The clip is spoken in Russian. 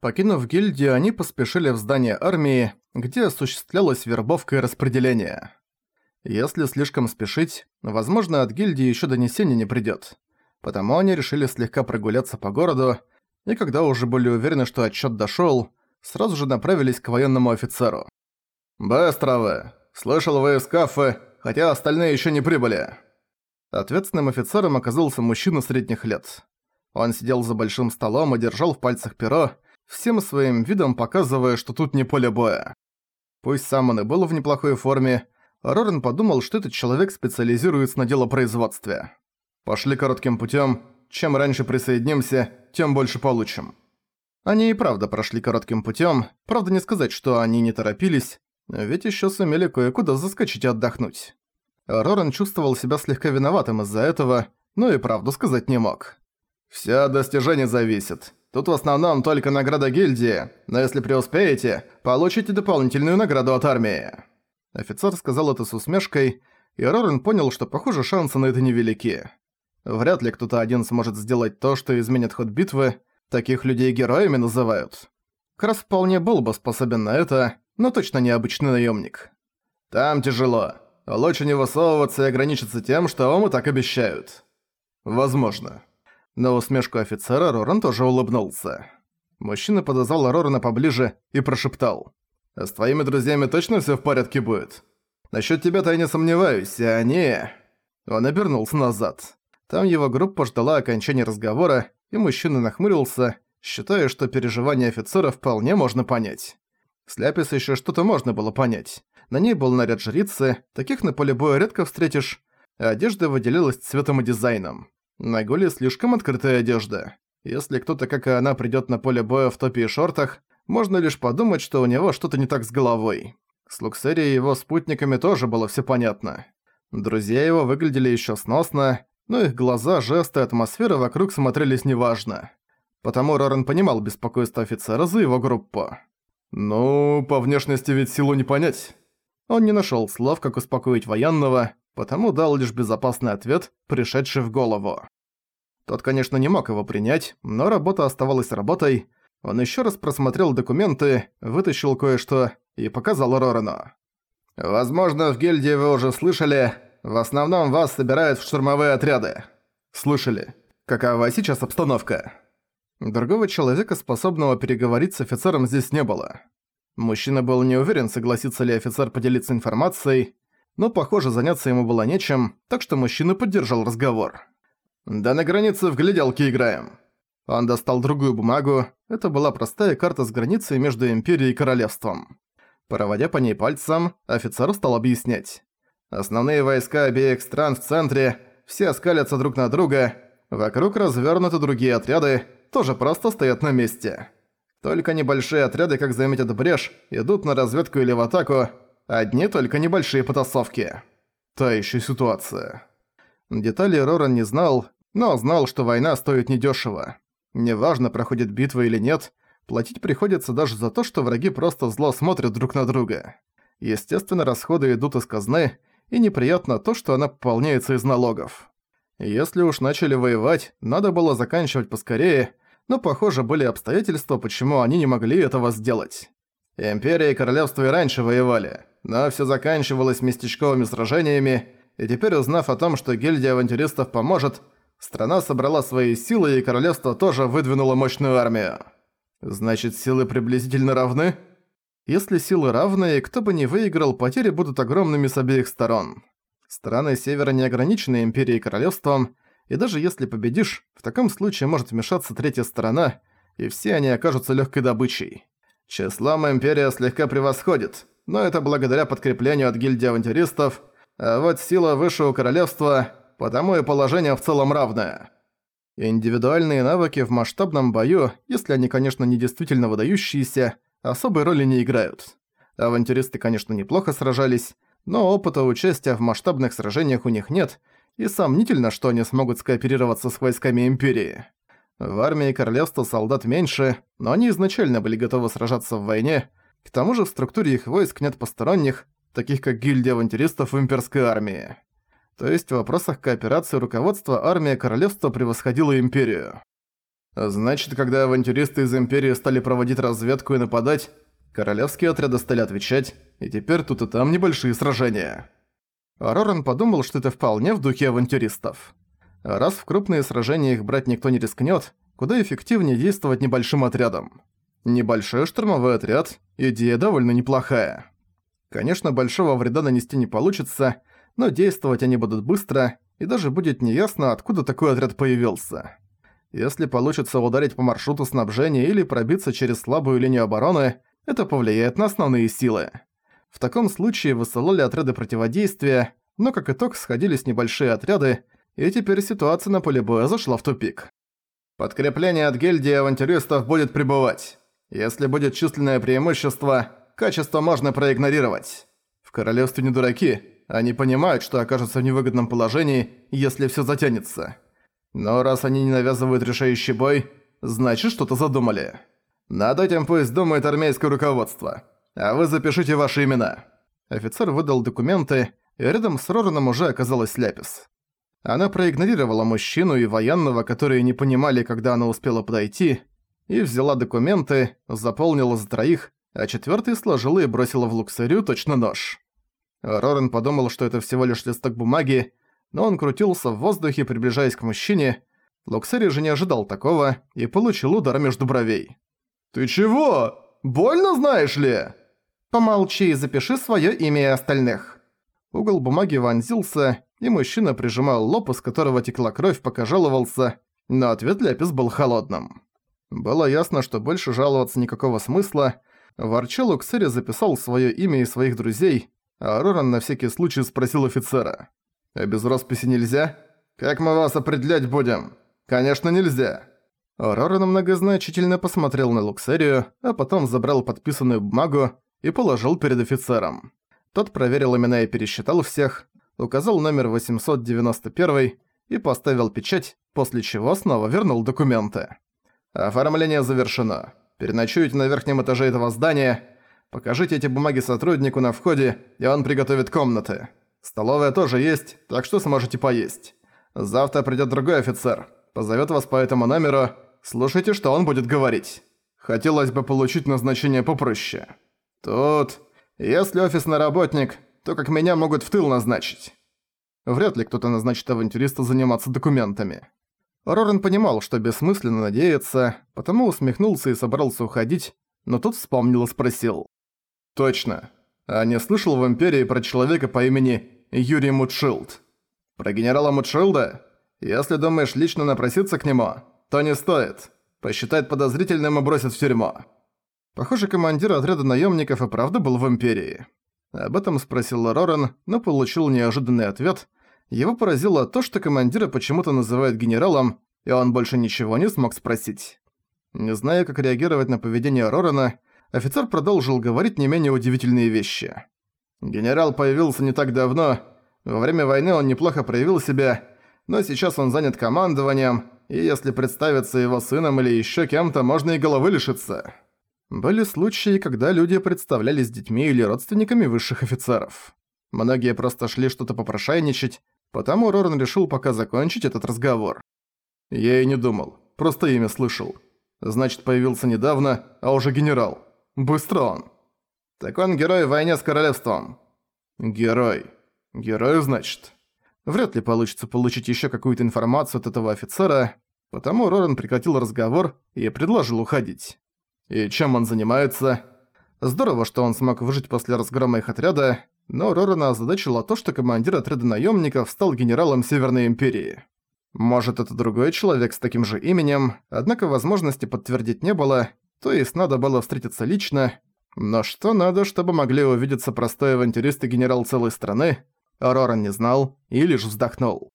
Покинув гильдию, они поспешили в здание армии, где осуществлялась вербовка и распределение. Если слишком спешить, возможно, от гильдии еще донесения не придёт. Потому они решили слегка прогуляться по городу, и когда уже были уверены, что отчет дошёл, сразу же направились к военному офицеру. «Быстро вы! Слышал вы из кафе, хотя остальные еще не прибыли!» Ответственным офицером оказался мужчина средних лет. Он сидел за большим столом и держал в пальцах перо, всем своим видом показывая, что тут не поле боя. Пусть сам он и был в неплохой форме, Рорен подумал, что этот человек специализируется на делопроизводстве. «Пошли коротким путем. Чем раньше присоединимся, тем больше получим». Они и правда прошли коротким путем, правда не сказать, что они не торопились, ведь еще сумели кое-куда заскочить и отдохнуть. Роран чувствовал себя слегка виноватым из-за этого, но и правду сказать не мог. «Всё от достижений зависит. Тут в основном только награда гильдии, но если преуспеете, получите дополнительную награду от армии». Офицер сказал это с усмешкой, и Роран понял, что, похоже, шансы на это невелики. Вряд ли кто-то один сможет сделать то, что изменит ход битвы, таких людей героями называют. Крас вполне был бы способен на это, но точно не обычный наемник. «Там тяжело. Лучше не высовываться и ограничиться тем, что вам и так обещают». «Возможно». На усмешку офицера Роран тоже улыбнулся. Мужчина подозвал Рорана поближе и прошептал. «С твоими друзьями точно всё в порядке будет? Насчёт тебя-то я не сомневаюсь, а они...» Он обернулся назад. Там его группа ждала окончания разговора, и мужчина нахмурился, считая, что переживания офицера вполне можно понять. С Ляпис ещё что-то можно было понять. На ней был наряд жрицы, таких на поле боя редко встретишь, а одежда выделилась цветом и дизайном. На Гуле слишком открытая одежда. Если кто-то, как и она, придёт на поле боя в топе и шортах, можно лишь подумать, что у него что-то не так с головой. С Луксери и его спутниками тоже было всё понятно. Друзья его выглядели ещё сносно, но их глаза, жесты, атмосфера вокруг смотрелись неважно. Потому Рорен понимал беспокойство офицера за его группу. «Ну, по внешности ведь силу не понять». Он не нашёл слов, как успокоить военного, потому дал лишь безопасный ответ, пришедший в голову. Тот, конечно, не мог его принять, но работа оставалась работой. Он ещё раз просмотрел документы, вытащил кое-что и показал Рорану. «Возможно, в гильдии вы уже слышали, в основном вас собирают в штурмовые отряды. Слышали. Какова сейчас обстановка? Другого человека, способного переговорить с офицером, здесь не было. Мужчина был не уверен, согласится ли офицер поделиться информацией, но, похоже, заняться ему было нечем, так что мужчина поддержал разговор. «Да на границе в гляделки играем». Он достал другую бумагу, это была простая карта с границей между Империей и Королевством. Проводя по ней пальцем, офицер стал объяснять. Основные войска обеих стран в центре, все скалятся друг на друга, вокруг развернуты другие отряды, тоже просто стоят на месте. Только небольшие отряды, как заметят брешь, идут на разведку или в атаку, одни только небольшие потасовки. Та еще ситуация. Детали Роран не знал, но знал, что война стоит недешево. Неважно, проходит битва или нет, платить приходится даже за то, что враги просто зло смотрят друг на друга. Естественно, расходы идут из казны, и неприятно то, что она пополняется из налогов. Если уж начали воевать, надо было заканчивать поскорее, но, похоже, были обстоятельства, почему они не могли этого сделать. Империя и королевство и раньше воевали, но все заканчивалось местечковыми сражениями, и теперь, узнав о том, что гильдия авантюристов поможет, страна собрала свои силы, и королевство тоже выдвинуло мощную армию. Значит, силы приблизительно равны? Если силы равные, кто бы ни выиграл, потери будут огромными с обеих сторон. Страны Севера не ограничены Империей и Королевством, и даже если победишь, в таком случае может вмешаться третья сторона, и все они окажутся легкой добычей. Числом Империя слегка превосходит, но это благодаря подкреплению от гильдии авантюристов, а вот сила высшего королевства, потому и положение в целом равное. Индивидуальные навыки в масштабном бою, если они, конечно, не действительно выдающиеся, особой роли не играют. Авантюристы, конечно, неплохо сражались, но опыта участия в масштабных сражениях у них нет, и сомнительно, что они смогут скооперироваться с войсками Империи. В армии королевства солдат меньше, но они изначально были готовы сражаться в войне, к тому же в структуре их войск нет посторонних, таких как гильдия авантюристов в имперской армии. То есть в вопросах кооперации руководства армия королевства превосходила империю. Значит, когда авантюристы из Империи стали проводить разведку и нападать, королевские отряды стали отвечать, и теперь тут и там небольшие сражения. Роран подумал, что это вполне в духе авантюристов. Раз в крупные сражения их брать никто не рискнет, куда эффективнее действовать небольшим отрядом. Небольшой штурмовой отряд – идея довольно неплохая. Конечно, большого вреда нанести не получится, но действовать они будут быстро, и даже будет неясно, откуда такой отряд появился. Если получится ударить по маршруту снабжения или пробиться через слабую линию обороны, это повлияет на основные силы. В таком случае высылали отряды противодействия, но как итог сходились небольшие отряды, и теперь ситуация на поле боя зашла в тупик. Подкрепление от гильдии авантюристов будет прибывать. Если будет численное преимущество, качество можно проигнорировать. В королевстве не дураки, они понимают, что окажутся в невыгодном положении, если все затянется. Но раз они не навязывают решающий бой, значит что-то задумали. Над этим пусть думает армейское руководство. А вы запишите ваши имена. Офицер выдал документы, и рядом с Рораном уже оказалась Ляпис. Она проигнорировала мужчину и военного, которые не понимали, когда она успела подойти, и взяла документы, заполнила за троих, а четвертый сложила и бросила в луксарю точно нож. Рорен подумал, что это всего лишь листок бумаги, но он крутился в воздухе, приближаясь к мужчине. Луксари же не ожидал такого и получил удар между бровей. «Ты чего? Больно знаешь ли?» «Помолчи и запиши своё имя и остальных». Угол бумаги вонзился, и мужчина прижимал лоб, из которого текла кровь, пока жаловался, но ответ Ляпис был холодным. Было ясно, что больше жаловаться никакого смысла. Ворча Луксери записал своё имя и своих друзей, а Роран на всякий случай спросил офицера. «А без росписи нельзя? Как мы вас определять будем? Конечно, нельзя!» Роран многозначительно посмотрел на Луксерию, а потом забрал подписанную бумагу и положил перед офицером. Тот проверил имена и пересчитал всех, указал номер 891 и поставил печать, после чего снова вернул документы. «Оформление завершено. Переночуете на верхнем этаже этого здания. Покажите эти бумаги сотруднику на входе, и он приготовит комнаты. Столовая тоже есть, так что сможете поесть. Завтра придёт другой офицер. Позовёт вас по этому номеру. Слушайте, что он будет говорить. Хотелось бы получить назначение попроще. Тут... Если офисный работник, то как меня могут в тыл назначить. Вряд ли кто-то назначит авантюриста заниматься документами. Рорен понимал, что бессмысленно надеяться, потому усмехнулся и собрался уходить, но тут вспомнил и спросил. «Точно. А не слышал в Империи про человека по имени Юрий Мутшилд? Про генерала Мутшилда? Если думаешь лично напроситься к нему, то не стоит. Посчитает подозрительным и бросит в тюрьму». Похоже, командир отряда наемников и правда был в Империи. Об этом спросил Роран, но получил неожиданный ответ. Его поразило то, что командира почему-то называют генералом, и он больше ничего не смог спросить. Не зная, как реагировать на поведение Рорана, офицер продолжил говорить не менее удивительные вещи. Генерал появился не так давно. Во время войны он неплохо проявил себя, но сейчас он занят командованием, и если представиться его сыном или еще кем-то, можно и головы лишиться. Были случаи, когда люди представлялись детьми или родственниками высших офицеров. Многие просто шли что-то попрошайничать, потому Роран решил пока закончить этот разговор. Я и не думал, просто имя слышал. Значит, появился недавно, а уже генерал. Быстро он. Так он герой в войне с королевством. Герой. Герой, значит. Вряд ли получится получить еще какую-то информацию от этого офицера, потому Роран прекратил разговор и предложил уходить. И чем он занимается? Здорово, что он смог выжить после разгрома их отряда, но Рорана озадачило то, что командир отряда наемников стал генералом Северной Империи. Может, это другой человек с таким же именем, однако возможности подтвердить не было, то есть надо было встретиться лично, но что надо, чтобы могли увидеться простой авантюрист и генерал целой страны, Роран не знал и лишь вздохнул.